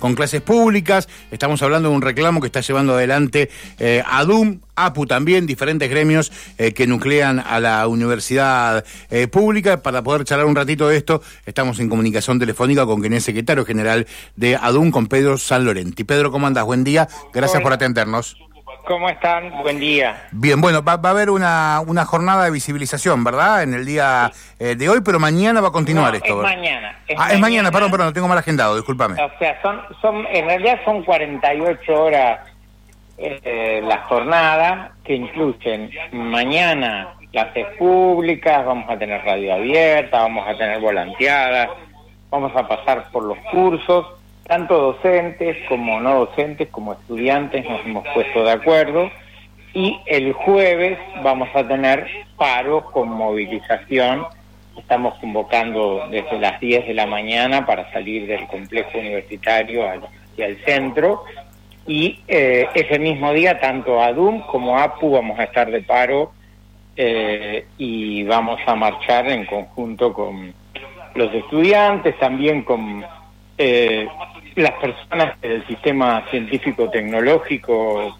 con clases públicas. Estamos hablando de un reclamo que está llevando adelante eh, ADUM, APU también, diferentes gremios eh, que nuclean a la universidad eh, pública. Para poder charlar un ratito de esto, estamos en comunicación telefónica con quien es secretario general de ADUM, con Pedro San Lorenti. Pedro, ¿cómo andas? Buen día, gracias por atendernos. ¿Cómo están? Buen día. Bien, bueno, va, a haber una, una jornada de visibilización, ¿verdad? En el día eh, de hoy, pero mañana va a continuar esto. Es mañana. ah, es mañana, perdón, perdón, lo tengo mal agendado, discúlpame. O sea, son, son, en realidad son 48 horas eh, la jornada, que incluyen mañana clases públicas, vamos a tener radio abierta, vamos a tener volanteadas, vamos a pasar por los cursos tanto docentes como no docentes, como estudiantes nos hemos puesto de acuerdo y el jueves vamos a tener paro con movilización. Estamos convocando desde las 10 de la mañana para salir del complejo universitario hacia el centro y eh, ese mismo día tanto ADUM como APU vamos a estar de paro eh, y vamos a marchar en conjunto con los estudiantes, también con eh, las personas del sistema científico-tecnológico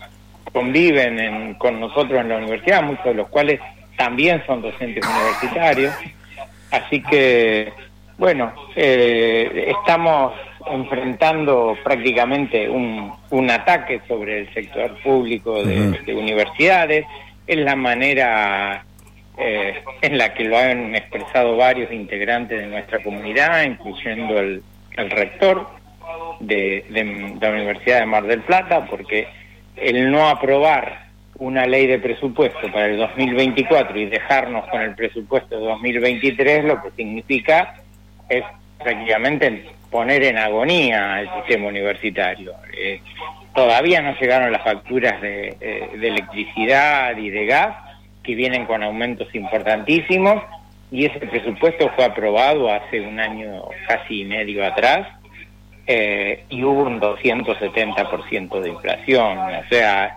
conviven con nosotros en la universidad, muchos de los cuales también son docentes universitarios. Así que, bueno, eh, estamos enfrentando prácticamente un, un, ataque sobre el sector público de, universidades. Es la manera eh, en la que lo han expresado varios integrantes de nuestra comunidad, incluyendo el, el rector de, la Universidad de Mar del Plata, porque el no aprobar una ley de presupuesto para el 2024 y dejarnos con el presupuesto de 2023 lo que significa es prácticamente poner en agonía al sistema universitario. Eh, todavía no llegaron las facturas de, eh, de electricidad y de gas, que vienen con aumentos importantísimos, y ese presupuesto fue aprobado hace un año casi medio atrás, eh, y hubo un 270% de inflación. O sea,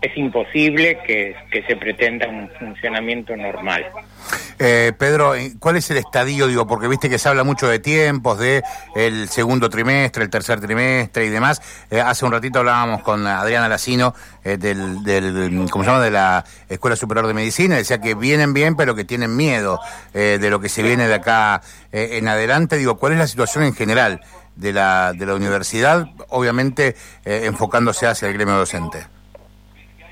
es imposible que, se pretenda un funcionamiento normal. Eh, Pedro, ¿cuál es el estadio? Digo, porque viste que se habla mucho de tiempos, de el segundo trimestre, el tercer trimestre y demás. Eh, hace un ratito hablábamos con Adriana Lacino del, del, ¿cómo se llama? De la Escuela Superior de Medicina. Decía que vienen bien, pero que tienen miedo de lo que se viene de acá en adelante. Digo, ¿cuál es la situación en general? de la, de la universidad, obviamente eh, enfocándose hacia el gremio docente.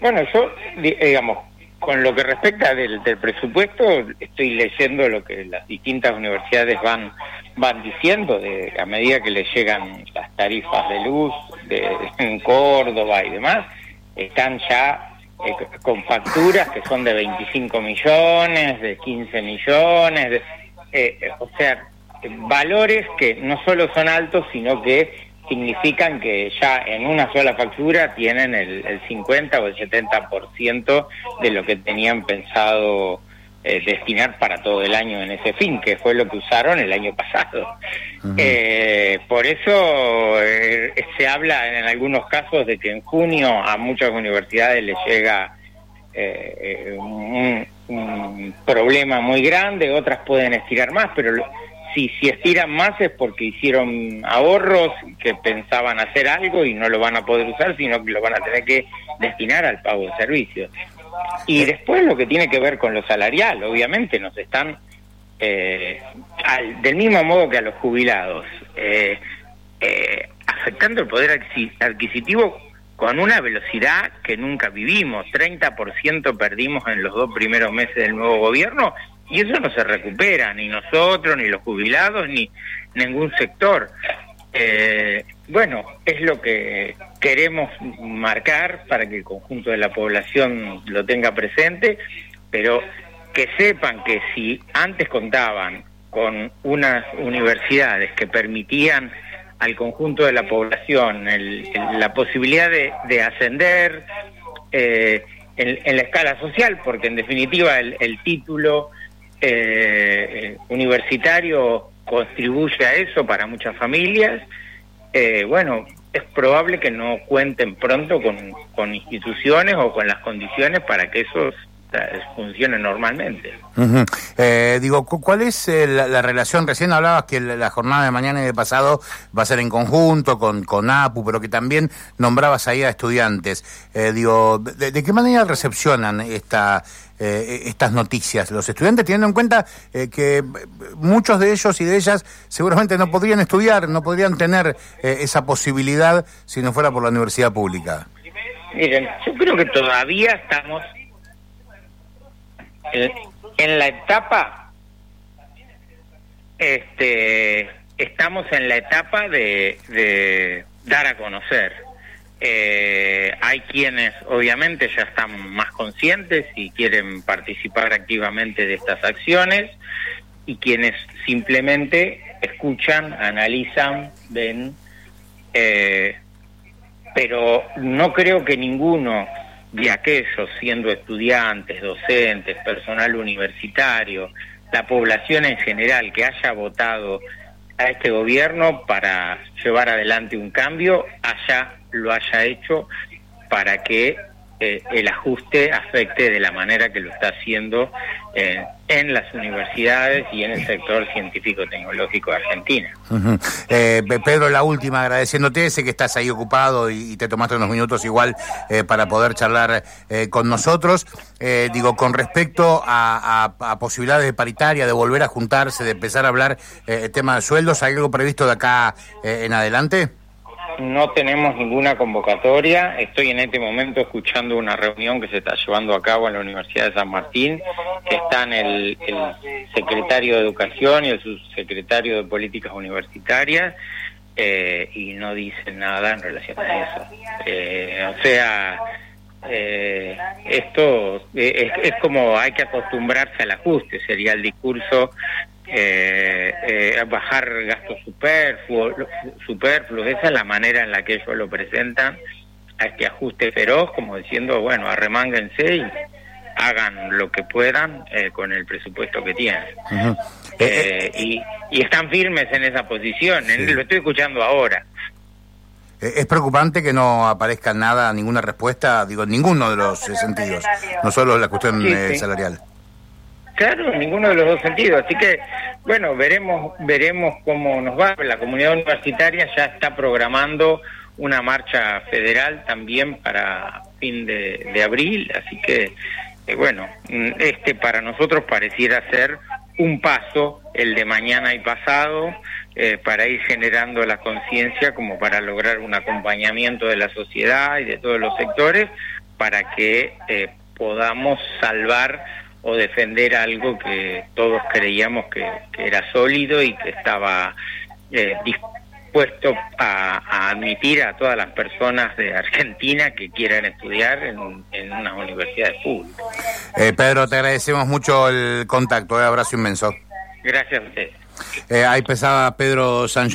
Bueno, yo, digamos, con lo que respecta del, presupuesto, estoy leyendo lo que las distintas universidades van van diciendo de, a medida que les llegan las tarifas de luz de, en Córdoba y demás, están ya eh, con facturas que son de 25 millones, de 15 millones, de, eh, o sea, valores que no solo son altos, sino que significan que ya en una sola factura tienen el, 50 o el 70% de lo que tenían pensado eh, destinar para todo el año en ese fin, que fue lo que usaron el año pasado. Eh, por eso eh, se habla en algunos casos de que en junio a muchas universidades les llega un, un, problema muy grande, otras pueden estirar más, pero si, si estiran más es porque hicieron ahorros que pensaban hacer algo y no lo van a poder usar, sino que lo van a tener que destinar al pago de servicios. Y después lo que tiene que ver con lo salarial, obviamente nos están, eh, del mismo modo que a los jubilados, eh, eh, afectando el poder adquisitivo con una velocidad que nunca vivimos. 30% perdimos en los dos primeros meses del nuevo gobierno y eso no se recupera, ni nosotros, ni los jubilados, ni ningún sector. Eh, bueno, es lo que queremos marcar para que el conjunto de la población lo tenga presente, pero que sepan que si antes contaban con unas universidades que permitían al conjunto de la población la posibilidad de, ascender eh, en, la escala social, porque en definitiva el título eh, universitario contribuye a eso para muchas familias, eh, bueno, es probable que no cuenten pronto con, instituciones o con las condiciones para que esos funcione normalmente. eh, digo, ¿cuál es eh, la, relación? Recién hablabas que la, jornada de mañana y de pasado va a ser en conjunto con, con APU, pero que también nombrabas ahí a estudiantes. Eh, digo, ¿de, qué manera recepcionan esta, eh, estas noticias? Los estudiantes, teniendo en cuenta que muchos de ellos y de ellas seguramente no podrían estudiar, no podrían tener esa posibilidad si no fuera por la universidad pública. Miren, yo creo que todavía estamos en, la etapa, este, estamos en la etapa de, dar a conocer. Eh, hay quienes obviamente ya están más conscientes y quieren participar activamente de estas acciones y quienes simplemente escuchan, analizan, ven, eh, pero no creo que ninguno de aquellos siendo estudiantes, docentes, personal universitario, la población en general que haya votado a este gobierno para llevar adelante un cambio, haya lo haya hecho para que eh, el ajuste afecte de la manera que lo está haciendo eh, en las universidades y en el sector científico-tecnológico de Argentina. Eh, Pedro, la última, agradeciéndote, sé que estás ahí ocupado y, te tomaste unos minutos igual para poder charlar con nosotros. digo, con respecto a, posibilidades de paritaria, de volver a juntarse, de empezar a hablar el tema de sueldos, ¿hay algo previsto de acá en adelante? No tenemos ninguna convocatoria. Estoy en este momento escuchando una reunión que se está llevando a cabo en la Universidad de San Martín, que están el, secretario de Educación y el subsecretario de Políticas Universitarias, eh, y no dicen nada en relación a eso. Eh, o sea, eh, esto es, es como hay que acostumbrarse al ajuste, sería el discurso eh, eh, bajar gastos superfluos, superfluos, esa es la manera en la que ellos lo presentan a este ajuste feroz, como diciendo, bueno, arremánguense y hagan lo que puedan eh, con el presupuesto que tienen. Eh, y, están firmes en esa posición, lo estoy escuchando ahora. Es preocupante que no aparezca nada, ninguna respuesta, digo, en ninguno de los sentidos, no solo la cuestión salarial. Claro, en ninguno de los dos sentidos. Así que, bueno, veremos, veremos cómo nos va. La comunidad universitaria ya está programando una marcha federal también para fin de, abril, así que, eh, bueno, este para nosotros pareciera ser un paso, el de mañana y pasado, eh, para ir generando la conciencia como para lograr un acompañamiento de la sociedad y de todos los sectores para que eh, podamos salvar o defender algo que todos creíamos que, era sólido y que estaba eh, dispuesto a, admitir a todas las personas de Argentina que quieran estudiar en, en unas universidades públicas. Eh, Pedro, te agradecemos mucho el contacto, un eh, abrazo inmenso. Gracias a usted. ahí pesaba Pedro San